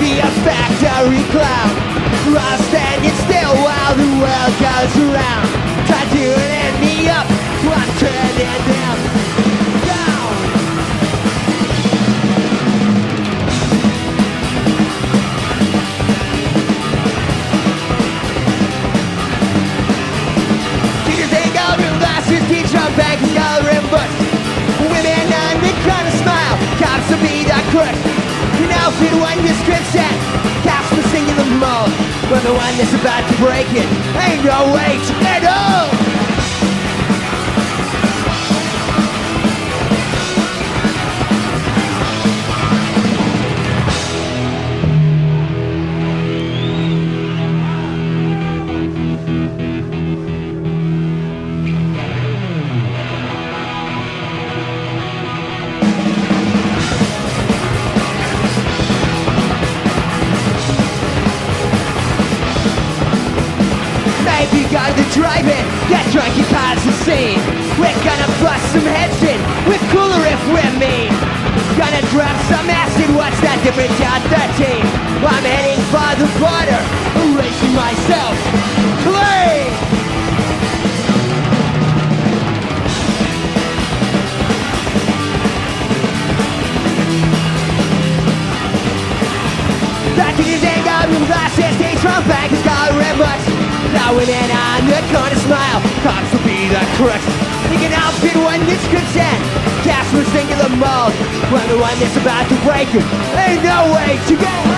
be a factory clown. Rust and it's still while the world goes around. You know, fit one description, cops will singing the most. But the one that's about to break it, ain't no way to get up. Maybe gonna drive it, get drunk and cause the scene. We're gonna bust some heads on the smile, cops will be the crooks. You can outfit one description, gas will sing in the mold. When the one that's about to break it, ain't no way to go.